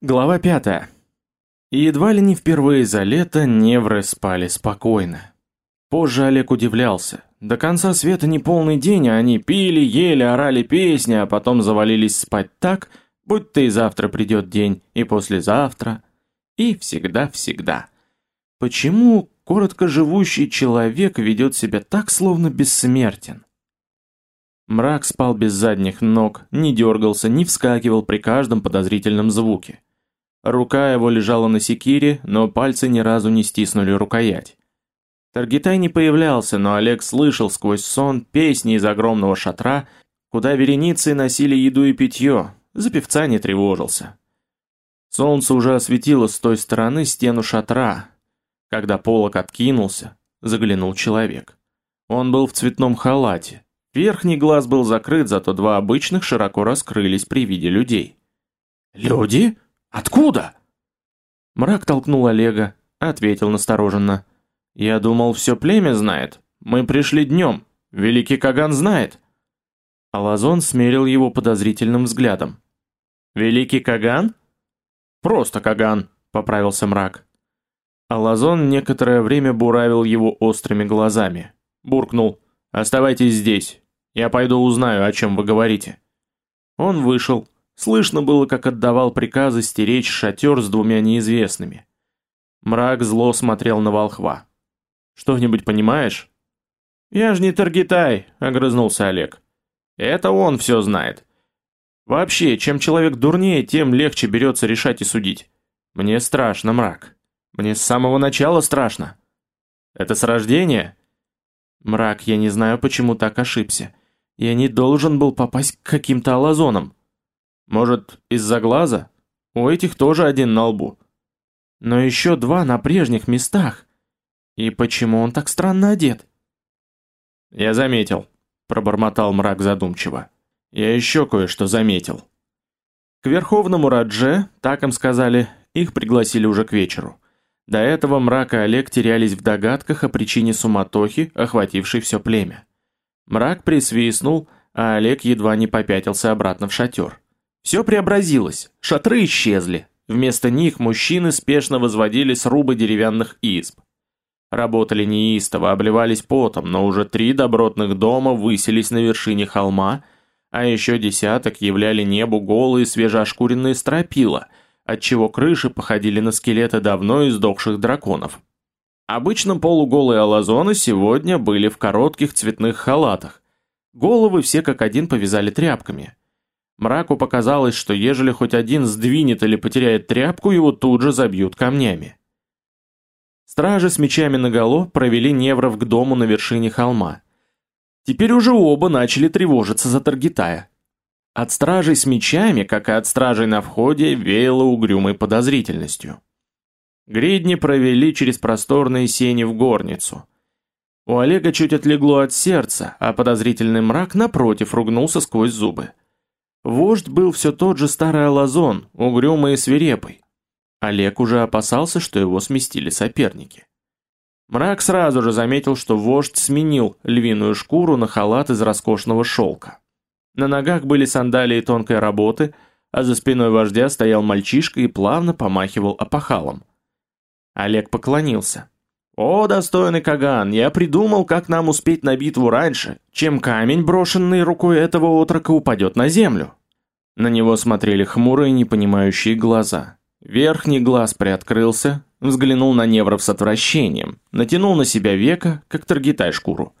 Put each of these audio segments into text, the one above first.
Глава пятая. И едва ли не впервые за лето невры спали спокойно. Позже Олег удивлялся. До конца света не полный день, а они пили, ели, орали песни, а потом завалились спать так, будто и завтра придет день, и послезавтра, и всегда-всегда. Почему коротко живущий человек ведет себя так, словно бессмертен? Мрак спал без задних ног, не дергался, не вскакивал при каждом подозрительном звуке. Рука его лежала на секире, но пальцы ни разу не стиснули рукоять. Таргитай не появлялся, но Олег слышал сквозь сон песни из огромного шатра, куда вереницы носили еду и питье, за певца не тревожился. Солнце уже осветило с той стороны стену шатра. Когда полог откинулся, заглянул человек. Он был в цветном халате. Верхний глаз был закрыт, зато два обычных широко раскрылись при виде людей. «Люди?» Откуда?» Мрак толкнул Олега, ответил настороженно. «Я думал, все племя знает. Мы пришли днем. Великий Каган знает». Алазон смерил его подозрительным взглядом. «Великий Каган?» «Просто Каган», — поправился мрак. Алазон некоторое время буравил его острыми глазами. Буркнул. «Оставайтесь здесь. Я пойду узнаю, о чем вы говорите». Он вышел, Слышно было, как отдавал приказы стеречь шатер с двумя неизвестными. Мрак зло смотрел на волхва. «Что-нибудь понимаешь?» «Я ж не Таргитай», — огрызнулся Олег. «Это он все знает. Вообще, чем человек дурнее, тем легче берется решать и судить. Мне страшно, мрак. Мне с самого начала страшно. Это с рождения?» «Мрак, я не знаю, почему так ошибся. Я не должен был попасть к каким-то алазонам. Может, из-за глаза? У этих тоже один на лбу. Но еще два на прежних местах. И почему он так странно одет? Я заметил, пробормотал мрак задумчиво. Я еще кое-что заметил. К верховному Радже, так им сказали, их пригласили уже к вечеру. До этого мрак и Олег терялись в догадках о причине суматохи, охватившей все племя. Мрак присвистнул, а Олег едва не попятился обратно в шатер. Все преобразилось, шатры исчезли. Вместо них мужчины спешно возводили срубы деревянных изб. Работали неистово, обливались потом, но уже три добротных дома высились на вершине холма, а еще десяток являли небу голые свежеошкуренные стропила, отчего крыши походили на скелеты давно издохших драконов. Обычно полуголые алазоны сегодня были в коротких цветных халатах. Головы все как один повязали тряпками. Мраку показалось, что ежели хоть один сдвинет или потеряет тряпку, его тут же забьют камнями. Стражи с мечами наголо провели невров к дому на вершине холма. Теперь уже оба начали тревожиться за Таргитая. От стражей с мечами, как и от стражей на входе, веяло угрюмой подозрительностью. Гридни провели через просторные сени в горницу. У Олега чуть отлегло от сердца, а подозрительный мрак напротив ругнулся сквозь зубы. Вождь был все тот же старый Алазон, угрюмый и свирепый. Олег уже опасался, что его сместили соперники. Мрак сразу же заметил, что вождь сменил львиную шкуру на халат из роскошного шелка. На ногах были сандалии тонкой работы, а за спиной вождя стоял мальчишка и плавно помахивал опахалом. Олег поклонился. «О, достойный Каган, я придумал, как нам успеть на битву раньше, чем камень, брошенный рукой этого отрока, упадет на землю». На него смотрели хмурые, непонимающие глаза. Верхний глаз приоткрылся, взглянул на Невров с отвращением, натянул на себя века, как таргитай шкуру.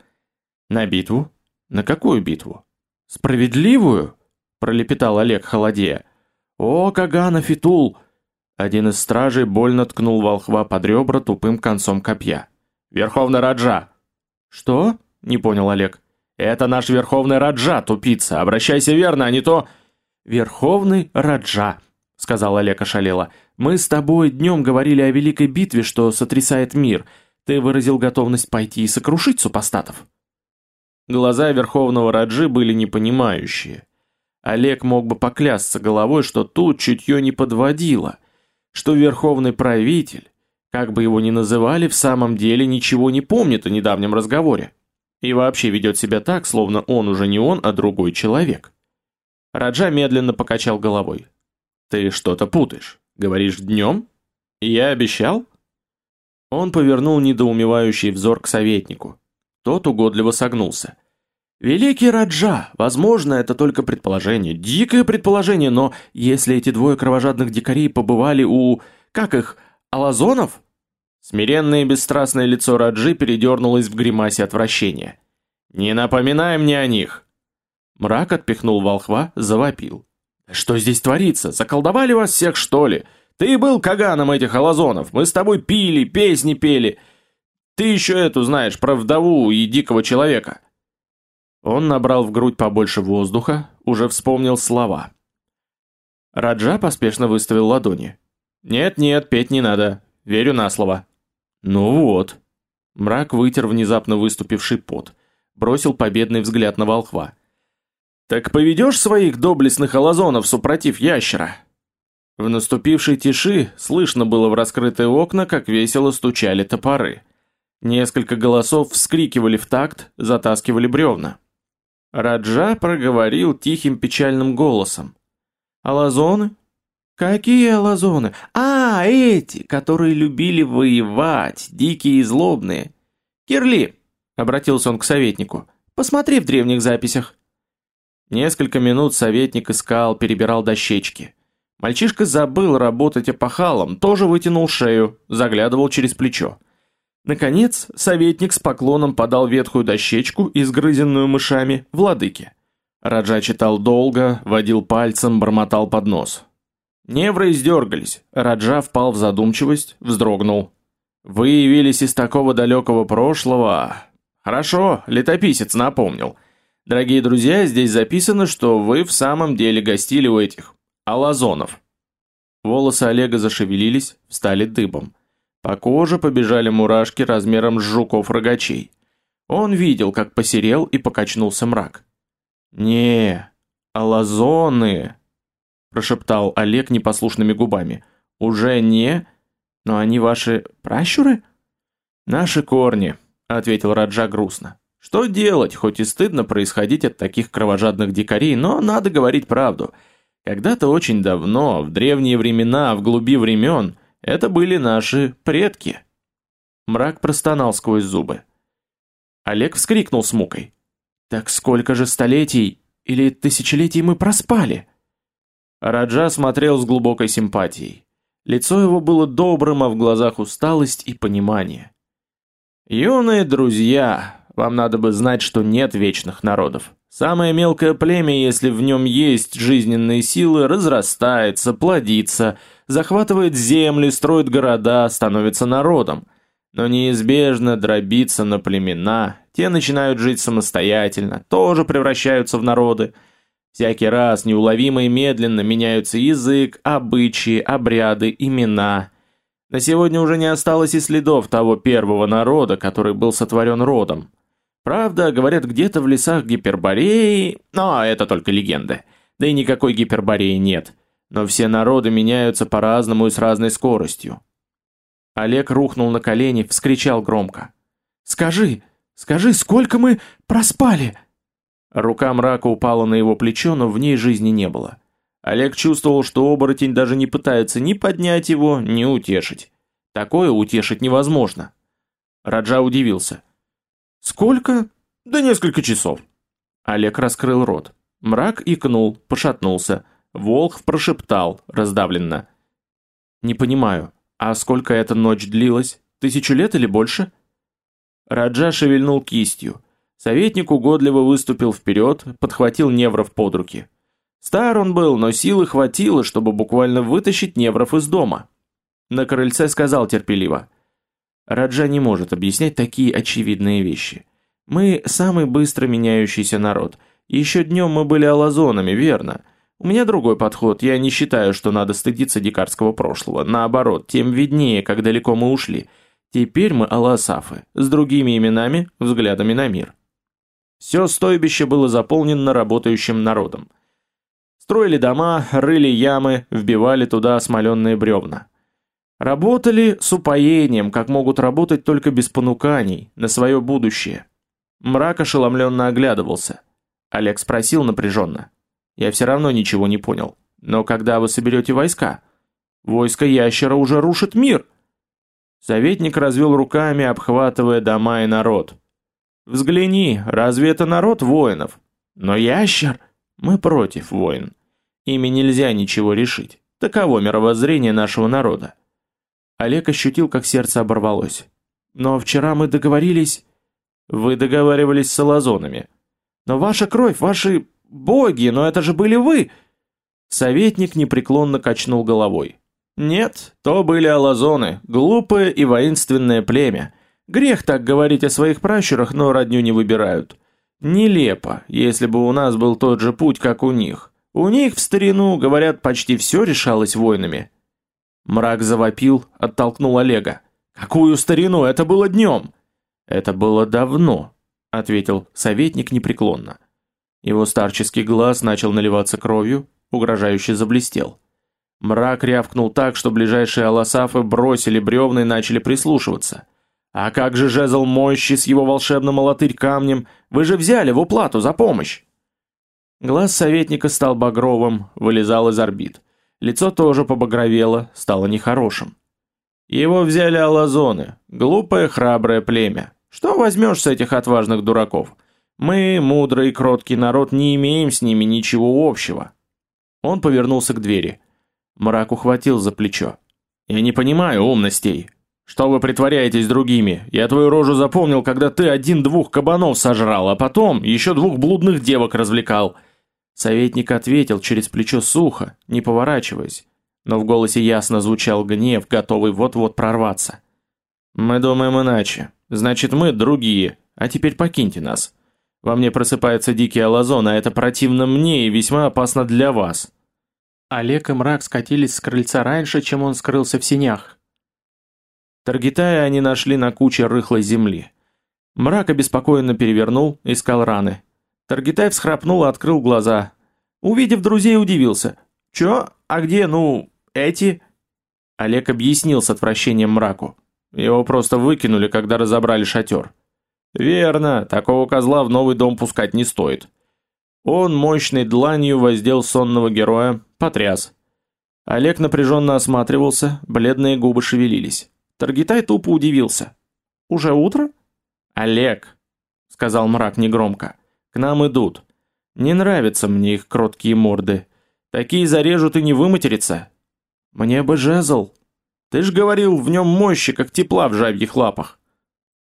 «На битву? На какую битву?» «Справедливую?» – пролепетал Олег холодея. «О, Кагана Фитул!» Один из стражей больно ткнул волхва под ребра тупым концом копья. «Верховный Раджа!» «Что?» — не понял Олег. «Это наш Верховный Раджа, тупица! Обращайся верно, а не то...» «Верховный Раджа!» — сказал Олег ошалело. «Мы с тобой днем говорили о великой битве, что сотрясает мир. Ты выразил готовность пойти и сокрушить супостатов». Глаза Верховного Раджи были непонимающие. Олег мог бы поклясться головой, что тут чутье не подводило — что верховный правитель, как бы его ни называли, в самом деле ничего не помнит о недавнем разговоре. И вообще ведет себя так, словно он уже не он, а другой человек. Раджа медленно покачал головой. «Ты что-то путаешь. Говоришь, днем? Я обещал? Он повернул недоумевающий взор к советнику. Тот угодливо согнулся. Великий Раджа, возможно, это только предположение, дикое предположение, но если эти двое кровожадных дикарей побывали у... как их, алазонов? Смиренное и бесстрастное лицо Раджи передернулось в гримасе отвращения. «Не напоминай мне о них!» Мрак отпихнул волхва, завопил. «Что здесь творится? Заколдовали вас всех, что ли? Ты был каганом этих алазонов, мы с тобой пили, песни пели. Ты еще эту знаешь, про вдову и дикого человека». Он набрал в грудь побольше воздуха, уже вспомнил слова. Раджа поспешно выставил ладони. «Нет-нет, петь не надо, верю на слово». «Ну вот». Мрак вытер внезапно выступивший пот, бросил победный взгляд на волхва. «Так поведешь своих доблестных алазонов супротив ящера?» В наступившей тиши слышно было в раскрытые окна, как весело стучали топоры. Несколько голосов вскрикивали в такт, затаскивали бревна. Раджа проговорил тихим печальным голосом. «Алазоны? Какие алазоны? А, эти, которые любили воевать, дикие и злобные. Кирли, обратился он к советнику, посмотри в древних записях. Несколько минут советник искал, перебирал дощечки. Мальчишка забыл работать опахалом, тоже вытянул шею, заглядывал через плечо. Наконец, советник с поклоном подал ветхую дощечку, изгрызенную мышами, владыке. Раджа читал долго, водил пальцем, бормотал под нос. Невры издергались. Раджа впал в задумчивость, вздрогнул. Вы явились из такого далекого прошлого. Хорошо, летописец напомнил. Дорогие друзья, здесь записано, что вы в самом деле гостили у этих алазонов. Волосы Олега зашевелились, встали дыбом. По коже побежали мурашки размером с жуков-рогачей. Он видел, как посерел и покачнулся мрак. «Не, алазоны!» прошептал Олег непослушными губами. Уже не, но они ваши пращуры? Наши корни, ответил Раджа грустно. Что делать, хоть и стыдно происходить от таких кровожадных дикарей, но надо говорить правду. Когда-то очень давно, в древние времена, в глуби времен, это были наши предки. Мрак простонал сквозь зубы. Олег вскрикнул с мукой. Так сколько же столетий или тысячелетий мы проспали? Раджа смотрел с глубокой симпатией. Лицо его было добрым, а в глазах усталость и понимание. «Юные друзья, вам надо бы знать, что нет вечных народов. Самое мелкое племя, если в нем есть жизненные силы, разрастается, плодится, захватывает земли, строит города, становится народом. Но неизбежно дробится на племена, те начинают жить самостоятельно, тоже превращаются в народы – Всякий раз неуловимо и медленно меняются язык, обычаи, обряды, имена. На сегодня уже не осталось и следов того первого народа, который был сотворен родом. Правда, говорят, где-то в лесах Гипербореи, но это только легенды. Да и никакой Гипербореи нет. Но все народы меняются по-разному и с разной скоростью. Олег рухнул на колени, вскричал громко. «Скажи, скажи, сколько мы проспали?» Рука мрака упала на его плечо, но в ней жизни не было. Олег чувствовал, что оборотень даже не пытается ни поднять его, ни утешить. Такое утешить невозможно. Раджа удивился. «Сколько?» «Да несколько часов». Олег раскрыл рот. Мрак икнул, пошатнулся. Волх прошептал, раздавленно. «Не понимаю, а сколько эта ночь длилась? Тысячу лет или больше?» Раджа шевельнул кистью. Советник угодливо выступил вперед, подхватил Невров под руки. Стар он был, но силы хватило, чтобы буквально вытащить Невров из дома. На крыльце сказал терпеливо. Раджа не может объяснять такие очевидные вещи. Мы самый быстро меняющийся народ. Еще днем мы были алазонами, верно? У меня другой подход, я не считаю, что надо стыдиться дикарского прошлого. Наоборот, тем виднее, как далеко мы ушли. Теперь мы аласафы, с другими именами, взглядами на мир. Все стойбище было заполнено работающим народом. Строили дома, рыли ямы, вбивали туда осмоленные бревна. Работали с упоением, как могут работать только без понуканий, на свое будущее. Мрак ошеломленно оглядывался. Олег спросил напряженно. «Я все равно ничего не понял. Но когда вы соберете войска?» Войско ящера уже рушит мир. Советник развел руками, обхватывая дома и народ. Взгляни, разве это народ воинов? Но ящер? Мы против войн. Ими нельзя ничего решить. Таково мировоззрение нашего народа. Олег ощутил, как сердце оборвалось. Но вчера мы договорились... Вы договаривались с алазонами. Но ваша кровь, ваши боги, но это же были вы. Советник непреклонно качнул головой. Нет, то были алазоны, глупое и воинственное племя. Грех так говорить о своих пращурах, но родню не выбирают. Нелепо, если бы у нас был тот же путь, как у них. У них в старину, говорят, почти все решалось войнами. Мрак завопил, оттолкнул Олега. Какую старину? Это было днем. Это было давно, ответил советник непреклонно. Его старческий глаз начал наливаться кровью, угрожающе заблестел. Мрак рявкнул так, что ближайшие аласафы бросили бревна и начали прислушиваться. «А как же жезл мощи с его волшебным алатырь камнем? Вы же взяли в уплату за помощь!» Глаз советника стал багровым, вылезал из орбит. Лицо тоже побагровело, стало нехорошим. Его взяли алазоны, глупое храброе племя. Что возьмешь с этих отважных дураков? Мы, мудрый и кроткий народ, не имеем с ними ничего общего. Он повернулся к двери. Мрак ухватил за плечо. «Я не понимаю умностей. Что вы притворяетесь другими? Я твою рожу запомнил, когда ты один-двух кабанов сожрал, а потом еще двух блудных девок развлекал». Советник ответил через плечо сухо, не поворачиваясь, но в голосе ясно звучал гнев, готовый вот-вот прорваться. «Мы думаем иначе. Значит, мы другие. А теперь покиньте нас. Во мне просыпается дикий алазон, а это противно мне и весьма опасно для вас». Олег и мрак скатились с крыльца раньше, чем он скрылся в синях. Таргитая они нашли на куче рыхлой земли. Мрак обеспокоенно перевернул, искал раны. Таргитай всхрапнул и открыл глаза. Увидев друзей, удивился. «Чё? А где, ну, эти?» Олег объяснил с отвращением мраку. Его просто выкинули, когда разобрали шатер. «Верно, такого козла в новый дом пускать не стоит». Он мощной дланью воздел сонного героя, потряс. Олег напряженно осматривался, бледные губы шевелились. Таргитай тупо удивился. «Уже утро?» «Олег», — сказал мрак негромко, к нам идут. Не нравятся мне их кроткие морды. Такие зарежут и не выматериться. Мне бы жезл. Ты ж говорил, в нем мощи, как тепла в жабьих лапах.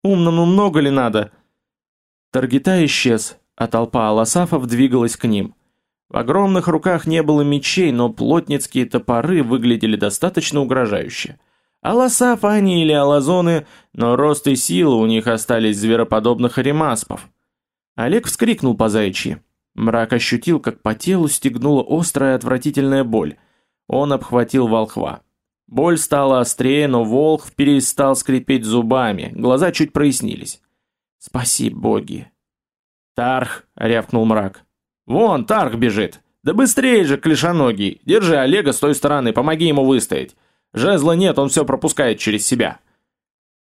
Умному много ли надо? Таргита исчез, а толпа аласафов двигалась к ним. В огромных руках не было мечей, но плотницкие топоры выглядели достаточно угрожающе. Аласаф они или алазоны, но рост и сила у них остались звероподобных аримаспов. Олег вскрикнул по заячьи. Мрак ощутил, как по телу стегнула острая отвратительная боль. Он обхватил волхва. Боль стала острее, но волх перестал скрипеть зубами, глаза чуть прояснились. «Спаси, боги!» «Тарх!» — рявкнул мрак. «Вон, Тарх бежит! Да быстрее же, клешаногий! Держи Олега с той стороны, помоги ему выстоять! Жезла нет, он все пропускает через себя!»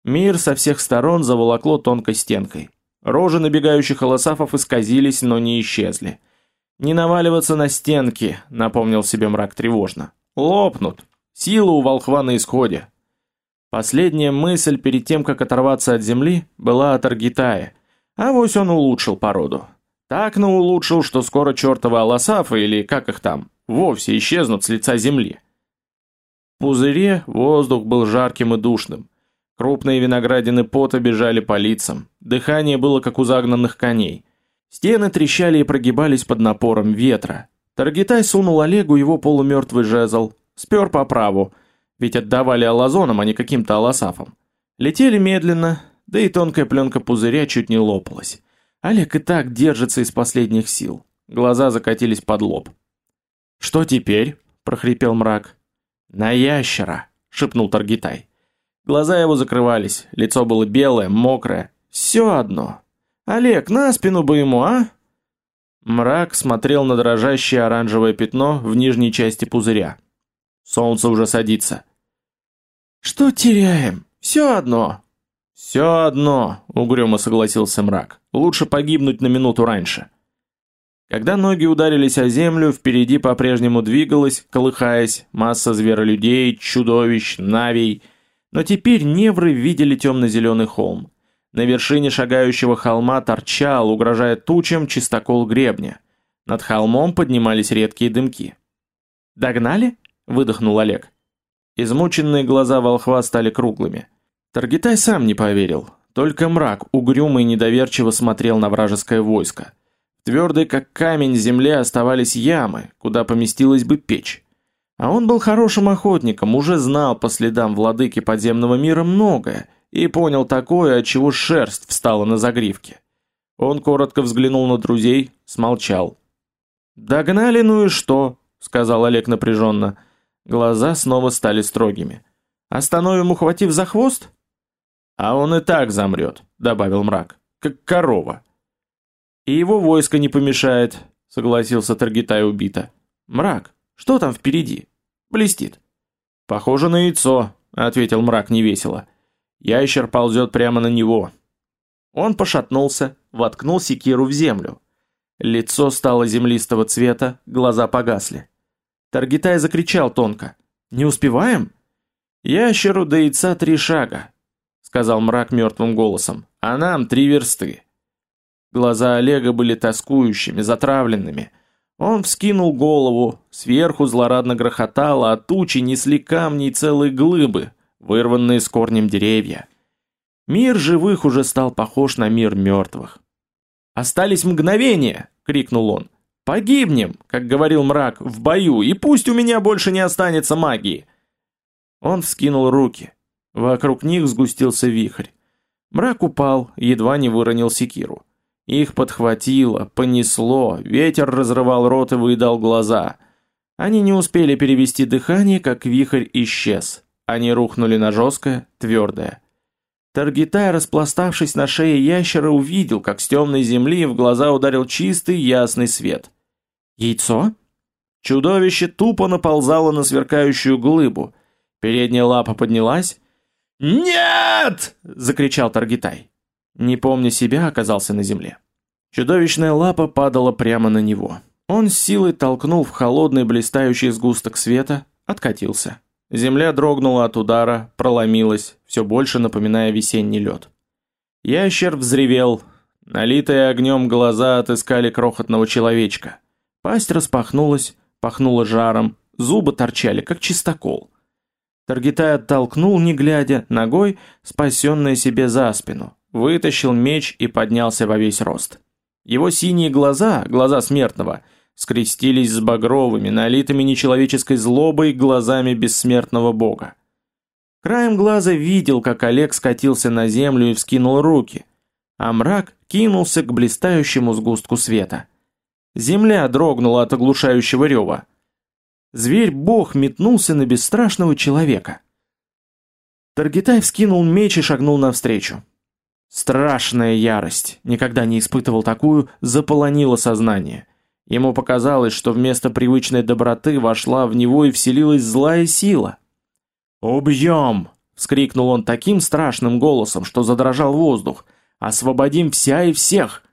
Мир со всех сторон заволокло тонкой стенкой. Рожи набегающих аласафов исказились, но не исчезли. «Не наваливаться на стенки», — напомнил себе мрак тревожно. «Лопнут. Сила у волхва на исходе». Последняя мысль перед тем, как оторваться от земли, была от Аргитая. А вось он улучшил породу. Так на улучшил, что скоро чертовы аласафы, или как их там, вовсе исчезнут с лица земли. В пузыре воздух был жарким и душным. Крупные виноградины пота бежали по лицам. Дыхание было как у загнанных коней. Стены трещали и прогибались под напором ветра. Таргитай сунул Олегу его полумертвый жезл. Спер по праву. Ведь отдавали алазонам, а не каким-то аласафам. Летели медленно, да и тонкая пленка пузыря чуть не лопалась. Олег и так держится из последних сил. Глаза закатились под лоб. «Что теперь?» – прохрипел мрак. «На ящера!» – шепнул Таргитай. Глаза его закрывались, лицо было белое, мокрое. Все одно. Олег, на спину бы ему, а? Мрак смотрел на дрожащее оранжевое пятно в нижней части пузыря. Солнце уже садится. Что теряем? Все одно. Все одно, угрюмо согласился мрак. Лучше погибнуть на минуту раньше. Когда ноги ударились о землю, впереди по-прежнему двигалась, колыхаясь, масса зверолюдей, чудовищ, навий. Но теперь невры видели темно-зеленый холм. На вершине шагающего холма торчал, угрожая тучам, чистокол гребня. Над холмом поднимались редкие дымки. «Догнали?» — выдохнул Олег. Измученные глаза волхва стали круглыми. Таргитай сам не поверил. Только мрак угрюмо и недоверчиво смотрел на вражеское войско. Твердой, как камень, земле оставались ямы, куда поместилась бы печь. А он был хорошим охотником, уже знал по следам владыки подземного мира многое и понял такое, от чего шерсть встала на загривке. Он коротко взглянул на друзей, смолчал. «Догнали, ну и что?» — сказал Олег напряженно. Глаза снова стали строгими. «Остановим, ухватив за хвост?» «А он и так замрет», — добавил мрак, — «как корова». И его войско не помешает, согласился Таргитай убито. Мрак, что там впереди? Блестит. Похоже на яйцо, ответил мрак невесело. Ящер ползет прямо на него. Он пошатнулся, воткнул секиру в землю. Лицо стало землистого цвета, глаза погасли. Таргитай закричал тонко. «Не успеваем?» «Ящеру до яйца три шага», — сказал мрак мертвым голосом, — «а нам три версты». Глаза Олега были тоскующими, затравленными. Он вскинул голову, сверху злорадно грохотало, а тучи несли камни и целые глыбы, вырванные с корнем деревья. Мир живых уже стал похож на мир мертвых. «Остались мгновения!» — крикнул он. «Погибнем, как говорил мрак, в бою, и пусть у меня больше не останется магии!» Он вскинул руки. Вокруг них сгустился вихрь. Мрак упал, едва не выронил секиру. Их подхватило, понесло, ветер разрывал рот и выедал глаза. Они не успели перевести дыхание, как вихрь исчез. Они рухнули на жесткое, твердое. Таргитай, распластавшись на шее ящера, увидел, как с темной земли в глаза ударил чистый ясный свет. Яйцо? Чудовище тупо наползало на сверкающую глыбу. Передняя лапа поднялась. «Нет!» — закричал Таргитай не помня себя, оказался на земле. Чудовищная лапа падала прямо на него. Он с силой толкнул в холодный блистающий сгусток света, откатился. Земля дрогнула от удара, проломилась, все больше напоминая весенний лед. Ящер взревел. Налитые огнем глаза отыскали крохотного человечка. Пасть распахнулась, пахнула жаром, зубы торчали, как чистокол. Таргитай оттолкнул, не глядя, ногой, спасенное себе за спину вытащил меч и поднялся во весь рост. Его синие глаза, глаза смертного, скрестились с багровыми, налитыми нечеловеческой злобой глазами бессмертного бога. Краем глаза видел, как Олег скатился на землю и вскинул руки, а мрак кинулся к блистающему сгустку света. Земля дрогнула от оглушающего рева. Зверь-бог метнулся на бесстрашного человека. Таргитай вскинул меч и шагнул навстречу. Страшная ярость, никогда не испытывал такую, заполонила сознание. Ему показалось, что вместо привычной доброты вошла в него и вселилась злая сила. «Убьем!» — вскрикнул он таким страшным голосом, что задрожал воздух. «Освободим вся и всех!»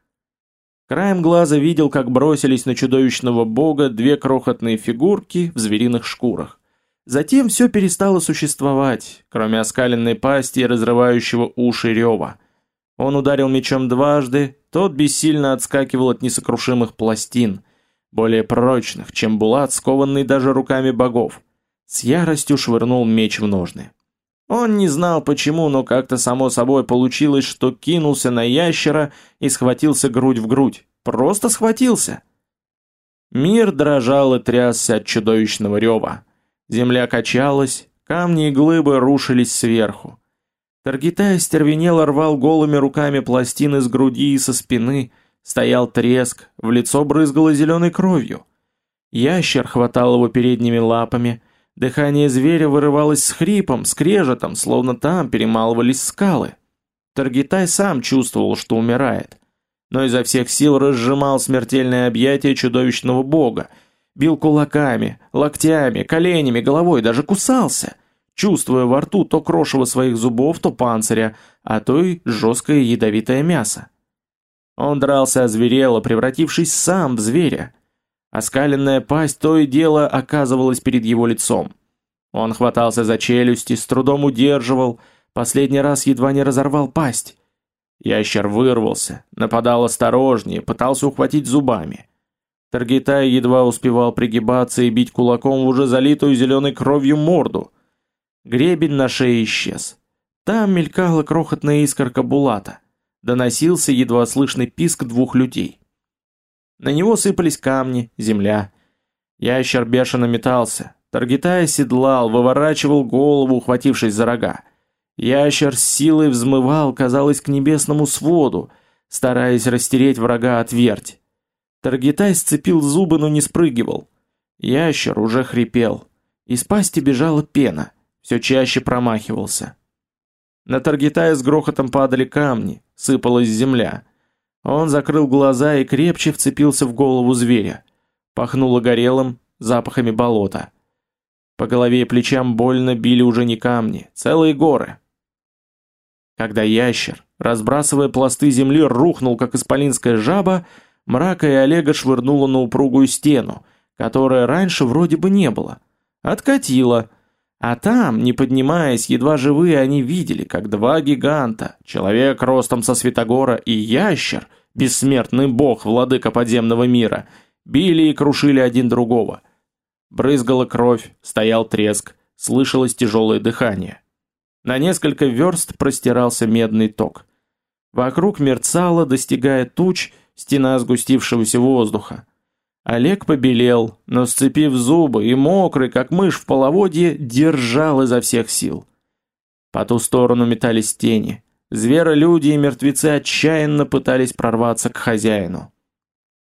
Краем глаза видел, как бросились на чудовищного бога две крохотные фигурки в звериных шкурах. Затем все перестало существовать, кроме оскаленной пасти и разрывающего уши рева. Он ударил мечом дважды, тот бессильно отскакивал от несокрушимых пластин, более прочных, чем булат, скованный даже руками богов. С яростью швырнул меч в ножны. Он не знал почему, но как-то само собой получилось, что кинулся на ящера и схватился грудь в грудь. Просто схватился. Мир дрожал и трясся от чудовищного рева. Земля качалась, камни и глыбы рушились сверху. Таргитай стервенело рвал голыми руками пластины с груди и со спины, стоял треск, в лицо брызгало зеленой кровью. Ящер хватал его передними лапами, дыхание зверя вырывалось с хрипом, скрежетом, словно там перемалывались скалы. Таргитай сам чувствовал, что умирает, но изо всех сил разжимал смертельное объятие чудовищного бога, бил кулаками, локтями, коленями, головой, даже кусался — чувствуя во рту то крошево своих зубов, то панциря, а то и жесткое ядовитое мясо. Он дрался озверело, превратившись сам в зверя. Оскаленная пасть то и дело оказывалась перед его лицом. Он хватался за челюсти, с трудом удерживал, последний раз едва не разорвал пасть. Ящер вырвался, нападал осторожнее, пытался ухватить зубами. Таргитай едва успевал пригибаться и бить кулаком в уже залитую зеленой кровью морду. Гребень на шее исчез. Там мелькала крохотная искорка булата. Доносился едва слышный писк двух людей. На него сыпались камни, земля. Ящер бешено метался. Таргитай седлал, выворачивал голову, ухватившись за рога. Ящер с силой взмывал, казалось, к небесному своду, стараясь растереть врага от верть. Таргитай сцепил зубы, но не спрыгивал. Ящер уже хрипел. Из пасти бежала пена, все чаще промахивался. На Таргитая с грохотом падали камни, сыпалась земля. Он закрыл глаза и крепче вцепился в голову зверя. Пахнуло горелым, запахами болота. По голове и плечам больно били уже не камни, целые горы. Когда ящер, разбрасывая пласты земли, рухнул, как исполинская жаба, мрака и Олега швырнуло на упругую стену, которая раньше вроде бы не было. Откатило. А там, не поднимаясь, едва живые, они видели, как два гиганта, человек ростом со Святогора и ящер, бессмертный бог, владыка подземного мира, били и крушили один другого. Брызгала кровь, стоял треск, слышалось тяжелое дыхание. На несколько верст простирался медный ток. Вокруг мерцало, достигая туч, стена сгустившегося воздуха. Олег побелел, но сцепив зубы и мокрый, как мышь в половодье, держал изо всех сил. По ту сторону метались тени. Зверолюди и мертвецы отчаянно пытались прорваться к хозяину.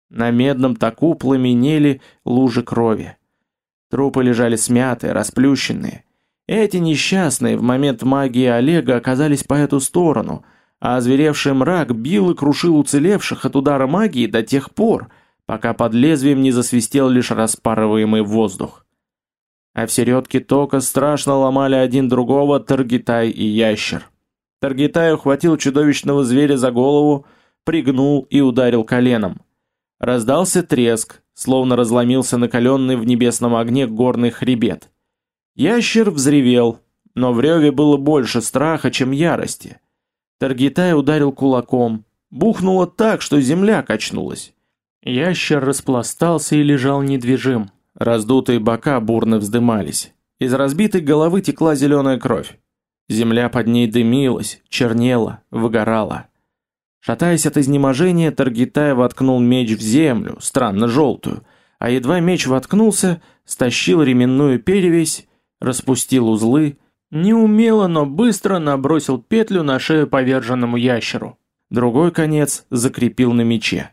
На медном таку пламенели лужи крови. Трупы лежали смятые, расплющенные. Эти несчастные в момент магии Олега оказались по эту сторону – а озверевший мрак бил и крушил уцелевших от удара магии до тех пор, пока под лезвием не засвистел лишь распарываемый воздух. А в середке тока страшно ломали один другого Таргитай и Ящер. Таргитай ухватил чудовищного зверя за голову, пригнул и ударил коленом. Раздался треск, словно разломился накаленный в небесном огне горный хребет. Ящер взревел, но в реве было больше страха, чем ярости. Таргитай ударил кулаком. Бухнуло так, что земля качнулась. Ящер распластался и лежал недвижим. Раздутые бока бурно вздымались. Из разбитой головы текла зеленая кровь. Земля под ней дымилась, чернела, выгорала. Шатаясь от изнеможения, Таргитай воткнул меч в землю, странно желтую, а едва меч воткнулся, стащил ременную перевязь, распустил узлы, Неумело, но быстро набросил петлю на шею поверженному ящеру. Другой конец закрепил на мече.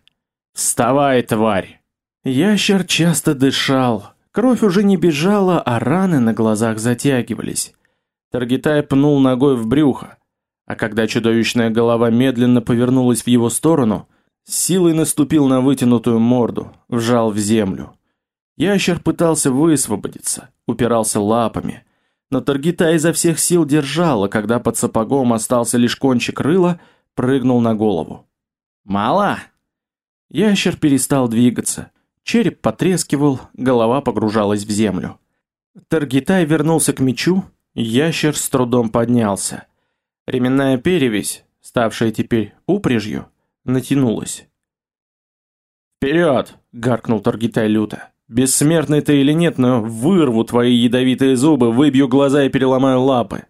«Вставай, тварь!» Ящер часто дышал. Кровь уже не бежала, а раны на глазах затягивались. Таргитай пнул ногой в брюхо. А когда чудовищная голова медленно повернулась в его сторону, силой наступил на вытянутую морду, вжал в землю. Ящер пытался высвободиться, упирался лапами, но Таргита изо всех сил держала, когда под сапогом остался лишь кончик рыла, прыгнул на голову. «Мало!» Ящер перестал двигаться. Череп потрескивал, голова погружалась в землю. Таргитай вернулся к мечу, ящер с трудом поднялся. Ременная перевязь, ставшая теперь упряжью, натянулась. «Вперед!» — гаркнул Таргитай люто. Бессмертный ты или нет, но вырву твои ядовитые зубы, выбью глаза и переломаю лапы.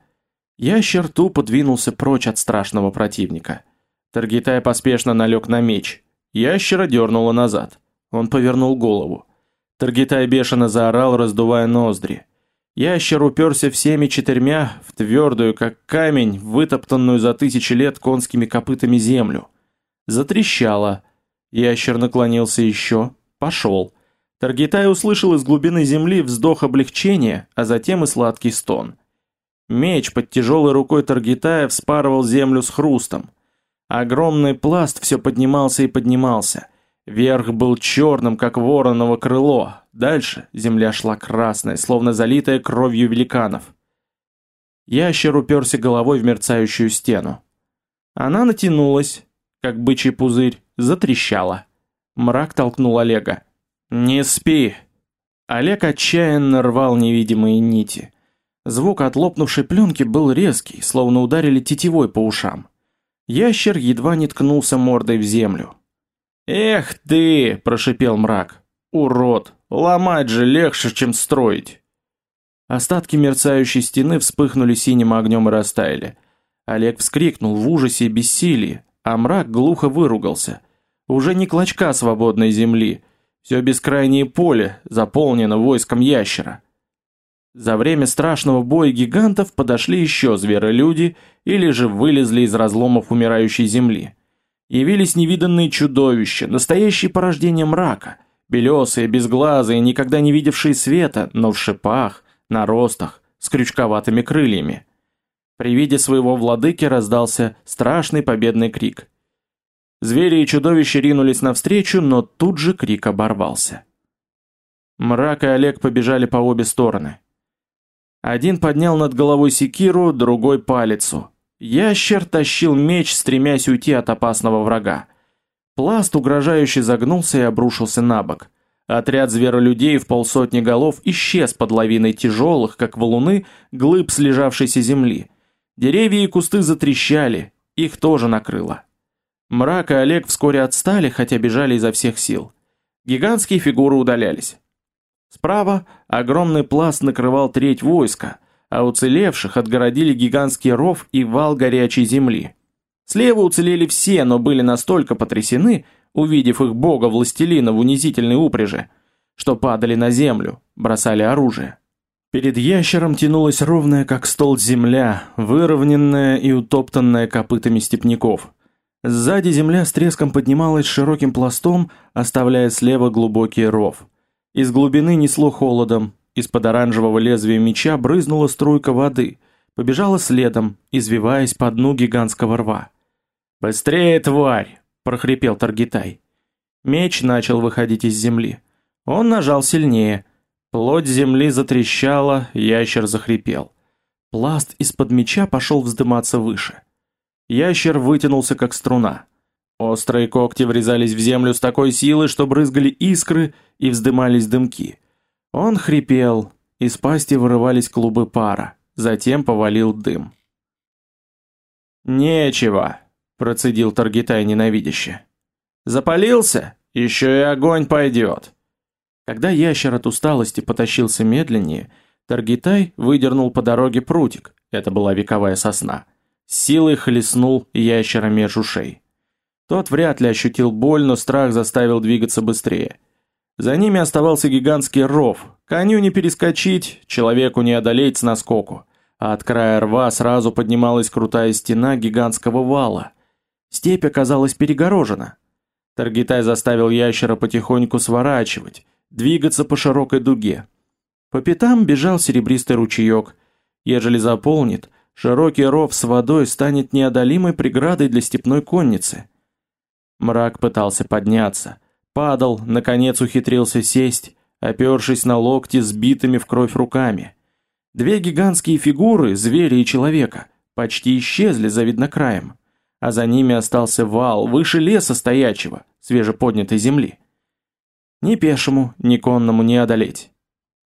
Ящер тупо двинулся прочь от страшного противника. Таргитай поспешно налег на меч. Ящера дернуло назад. Он повернул голову. Таргитай бешено заорал, раздувая ноздри. Ящер уперся всеми четырьмя в твердую, как камень, вытоптанную за тысячи лет конскими копытами землю. Затрещало. Ящер наклонился еще, пошел. Таргитай услышал из глубины земли вздох облегчения, а затем и сладкий стон. Меч под тяжелой рукой Таргитая вспарывал землю с хрустом. Огромный пласт все поднимался и поднимался. Верх был черным, как вороново крыло. Дальше земля шла красной, словно залитая кровью великанов. Ящер уперся головой в мерцающую стену. Она натянулась, как бычий пузырь, затрещало. Мрак толкнул Олега. «Не спи!» Олег отчаянно рвал невидимые нити. Звук от лопнувшей пленки был резкий, словно ударили тетивой по ушам. Ящер едва не ткнулся мордой в землю. «Эх ты!» – прошипел мрак. «Урод! Ломать же легче, чем строить!» Остатки мерцающей стены вспыхнули синим огнем и растаяли. Олег вскрикнул в ужасе и бессилии, а мрак глухо выругался. Уже не клочка свободной земли, все бескрайнее поле заполнено войском ящера. За время страшного боя гигантов подошли еще зверолюди или же вылезли из разломов умирающей земли. Явились невиданные чудовища, настоящие порождения мрака, белесые, безглазые, никогда не видевшие света, но в шипах, наростах, с крючковатыми крыльями. При виде своего владыки раздался страшный победный крик. Звери и чудовища ринулись навстречу, но тут же крик оборвался. Мрак и Олег побежали по обе стороны. Один поднял над головой секиру, другой палицу. Ящер тащил меч, стремясь уйти от опасного врага. Пласт угрожающе загнулся и обрушился на бок. Отряд зверолюдей в полсотни голов исчез под лавиной тяжелых, как валуны, глыб слежавшейся земли. Деревья и кусты затрещали, их тоже накрыло. Мрак и Олег вскоре отстали, хотя бежали изо всех сил. Гигантские фигуры удалялись. Справа огромный пласт накрывал треть войска, а уцелевших отгородили гигантский ров и вал горячей земли. Слева уцелели все, но были настолько потрясены, увидев их бога-властелина в унизительной упряжи, что падали на землю, бросали оружие. Перед ящером тянулась ровная, как стол, земля, выровненная и утоптанная копытами степняков. Сзади земля с треском поднималась широким пластом, оставляя слева глубокий ров. Из глубины несло холодом, из-под оранжевого лезвия меча брызнула струйка воды, побежала следом, извиваясь по дну гигантского рва. «Быстрее, тварь!» – прохрипел Таргитай. Меч начал выходить из земли. Он нажал сильнее. Плоть земли затрещала, ящер захрипел. Пласт из-под меча пошел вздыматься выше. Ящер вытянулся как струна. Острые когти врезались в землю с такой силой, что брызгали искры и вздымались дымки. Он хрипел, из пасти вырывались клубы пара, затем повалил дым. «Нечего», — процедил Таргитай ненавидяще. «Запалился? Еще и огонь пойдет». Когда ящер от усталости потащился медленнее, Таргитай выдернул по дороге прутик, это была вековая сосна, силой хлестнул ящера меж ушей. Тот вряд ли ощутил боль, но страх заставил двигаться быстрее. За ними оставался гигантский ров. Коню не перескочить, человеку не одолеть с наскоку. А от края рва сразу поднималась крутая стена гигантского вала. Степь оказалась перегорожена. Таргитай заставил ящера потихоньку сворачивать, двигаться по широкой дуге. По пятам бежал серебристый ручеек. Ежели заполнит, Широкий ров с водой станет неодолимой преградой для степной конницы. Мрак пытался подняться, падал, наконец ухитрился сесть, опершись на локти сбитыми в кровь руками. Две гигантские фигуры, зверя и человека, почти исчезли за виднокраем, а за ними остался вал выше леса стоячего, свежеподнятой земли. Ни пешему, ни конному не одолеть.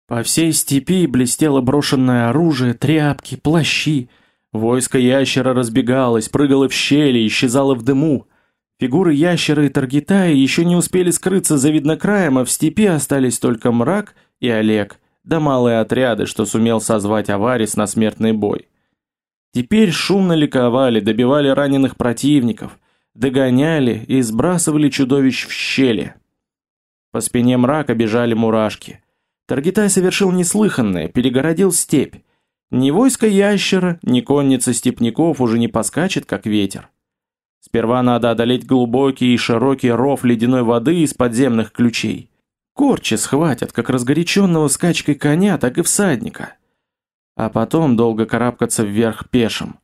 По всей степи блестело брошенное оружие, тряпки, плащи, Войско ящера разбегалось, прыгало в щели, исчезало в дыму. Фигуры ящера и Таргитая еще не успели скрыться за виднокраем, а в степи остались только мрак и Олег, да малые отряды, что сумел созвать Аварис на смертный бой. Теперь шумно ликовали, добивали раненых противников, догоняли и сбрасывали чудовищ в щели. По спине мрака бежали мурашки. Таргитай совершил неслыханное, перегородил степь. Ни войско ящера, ни конница степняков уже не поскачет, как ветер. Сперва надо одолеть глубокий и широкий ров ледяной воды из подземных ключей. Корчи схватят, как разгоряченного скачкой коня, так и всадника. А потом долго карабкаться вверх пешим.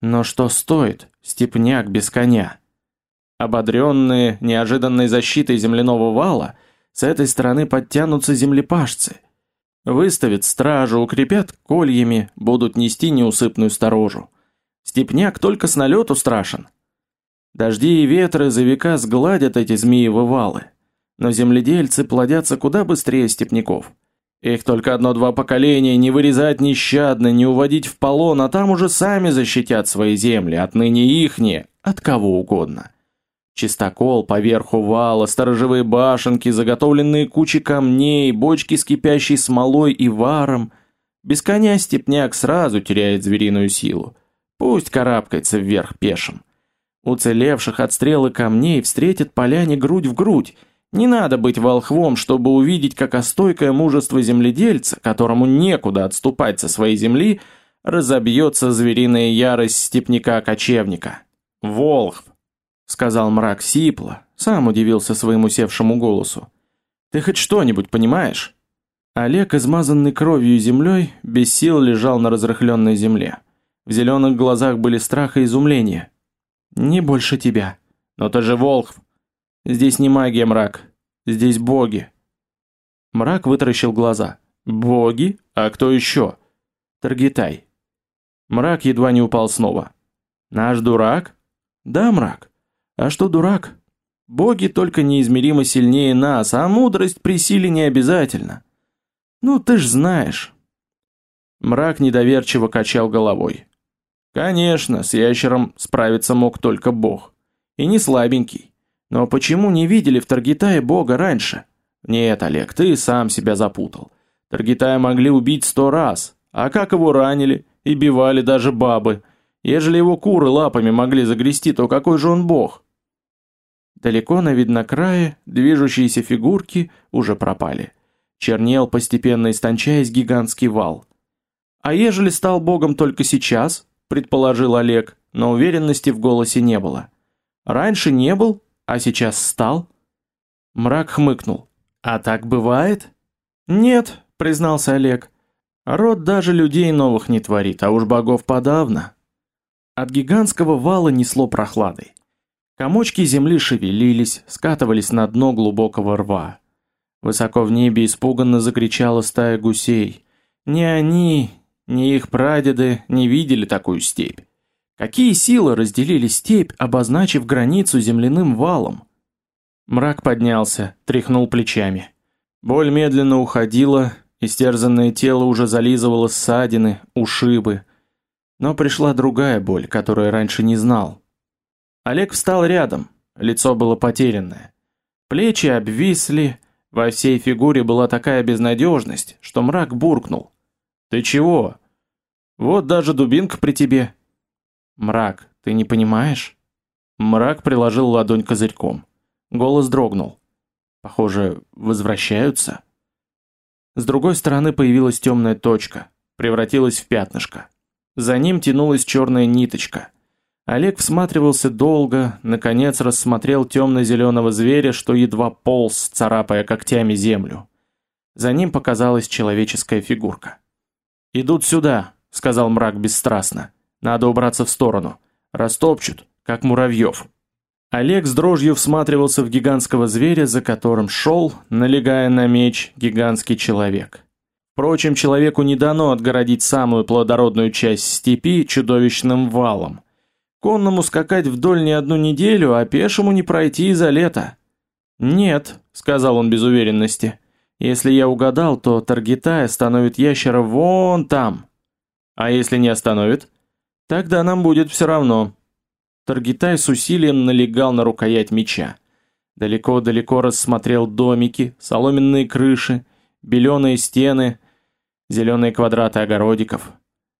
Но что стоит степняк без коня? Ободренные неожиданной защитой земляного вала, с этой стороны подтянутся землепашцы – Выставят стражу, укрепят кольями, будут нести неусыпную сторожу. Степняк только с налету страшен. Дожди и ветры за века сгладят эти змеевы валы. Но земледельцы плодятся куда быстрее степняков. Их только одно-два поколения не вырезать нещадно, не уводить в полон, а там уже сами защитят свои земли, отныне ихние, от кого угодно. Чистокол поверху вала, сторожевые башенки, заготовленные кучи камней, бочки с кипящей смолой и варом. Без коня степняк сразу теряет звериную силу. Пусть карабкается вверх пешим. Уцелевших от стрелы камней встретит поляне грудь в грудь, не надо быть волхвом, чтобы увидеть, как остойкое мужество земледельца, которому некуда отступать со своей земли, разобьется звериная ярость степняка-кочевника. «Волхв!» — сказал мрак сипло, сам удивился своему севшему голосу. «Ты хоть что-нибудь понимаешь?» Олег, измазанный кровью и землей, без сил лежал на разрыхленной земле. В зеленых глазах были страх и изумление. «Не больше тебя». «Но ты же волхв!» Здесь не магия, мрак. Здесь боги. Мрак вытаращил глаза. Боги? А кто еще? Таргитай. Мрак едва не упал снова. Наш дурак? Да, мрак. А что дурак? Боги только неизмеримо сильнее нас, а мудрость при силе не обязательно. Ну, ты ж знаешь. Мрак недоверчиво качал головой. Конечно, с ящером справиться мог только бог. И не слабенький. Но почему не видели в Таргитае бога раньше? Нет, Олег, ты сам себя запутал. Таргитая могли убить сто раз, а как его ранили и бивали даже бабы. Ежели его куры лапами могли загрести, то какой же он бог? Далеко на виднокрае движущиеся фигурки уже пропали. Чернел, постепенно истончаясь, гигантский вал. А ежели стал богом только сейчас, предположил Олег, но уверенности в голосе не было. Раньше не был, а сейчас стал? Мрак хмыкнул. А так бывает? Нет, признался Олег. Род даже людей новых не творит, а уж богов подавно. От гигантского вала несло прохладой. Комочки земли шевелились, скатывались на дно глубокого рва. Высоко в небе испуганно закричала стая гусей. Ни они, ни их прадеды не видели такую степь. Какие силы разделили степь, обозначив границу земляным валом? Мрак поднялся, тряхнул плечами. Боль медленно уходила, истерзанное тело уже зализывало ссадины, ушибы. Но пришла другая боль, которую раньше не знал. Олег встал рядом, лицо было потерянное. Плечи обвисли, во всей фигуре была такая безнадежность, что мрак буркнул. «Ты чего? Вот даже дубинка при тебе». Мрак, ты не понимаешь? Мрак приложил ладонь козырьком. Голос дрогнул. Похоже, возвращаются. С другой стороны появилась темная точка, превратилась в пятнышко. За ним тянулась черная ниточка. Олег всматривался долго, наконец рассмотрел темно-зеленого зверя, что едва полз, царапая когтями землю. За ним показалась человеческая фигурка. «Идут сюда», — сказал мрак бесстрастно. Надо убраться в сторону. Растопчут, как муравьев. Олег с дрожью всматривался в гигантского зверя, за которым шел, налегая на меч, гигантский человек. Впрочем, человеку не дано отгородить самую плодородную часть степи чудовищным валом. Конному скакать вдоль не одну неделю, а пешему не пройти и за лето. «Нет», — сказал он без уверенности, — «если я угадал, то Таргитай остановит ящера вон там». «А если не остановит?» Тогда нам будет все равно. Таргитай с усилием налегал на рукоять меча. Далеко-далеко рассмотрел домики, соломенные крыши, беленые стены, зеленые квадраты огородиков.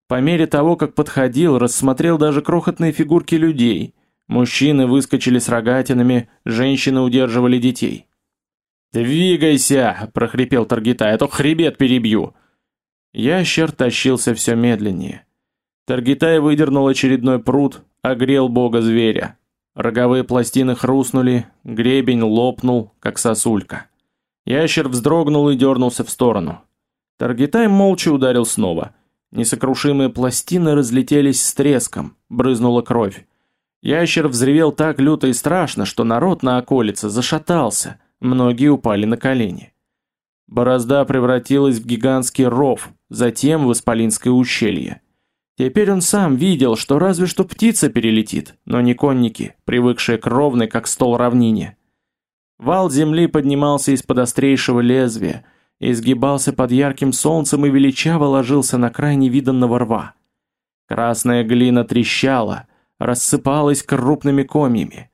По мере того, как подходил, рассмотрел даже крохотные фигурки людей. Мужчины выскочили с рогатинами, женщины удерживали детей. «Двигайся!» – прохрипел Таргитай, – «а то хребет перебью!» Ящер тащился все медленнее. Таргитай выдернул очередной пруд, огрел бога зверя. Роговые пластины хрустнули, гребень лопнул, как сосулька. Ящер вздрогнул и дернулся в сторону. Таргитай молча ударил снова. Несокрушимые пластины разлетелись с треском, брызнула кровь. Ящер взревел так люто и страшно, что народ на околице зашатался, многие упали на колени. Борозда превратилась в гигантский ров, затем в исполинское ущелье. Теперь он сам видел, что разве что птица перелетит, но не конники, привыкшие к ровной, как стол равнине. Вал земли поднимался из-под острейшего лезвия, изгибался под ярким солнцем и величаво ложился на край невиданного рва. Красная глина трещала, рассыпалась крупными комьями.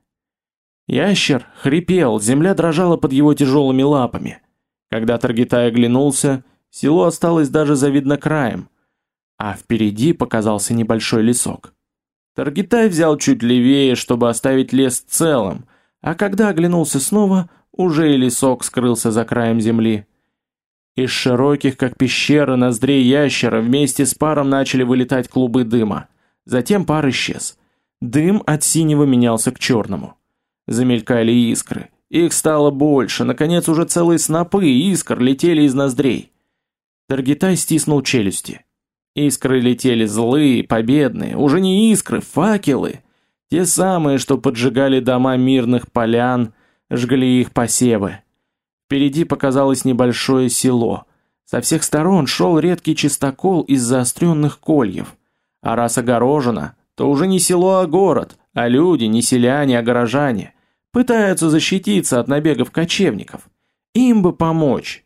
Ящер хрипел, земля дрожала под его тяжелыми лапами. Когда Таргитай оглянулся, село осталось даже завидно краем – а впереди показался небольшой лесок. Таргитай взял чуть левее, чтобы оставить лес целым, а когда оглянулся снова, уже и лесок скрылся за краем земли. Из широких, как пещера, ноздрей ящера вместе с паром начали вылетать клубы дыма. Затем пар исчез. Дым от синего менялся к черному. Замелькали искры. Их стало больше, наконец уже целые снопы искр летели из ноздрей. Таргитай стиснул челюсти. Искры летели злые, победные, уже не искры, факелы. Те самые, что поджигали дома мирных полян, жгли их посевы. Впереди показалось небольшое село. Со всех сторон шел редкий чистокол из заостренных кольев. А раз огорожено, то уже не село, а город, а люди, не селяне, а горожане. Пытаются защититься от набегов кочевников. Им бы помочь.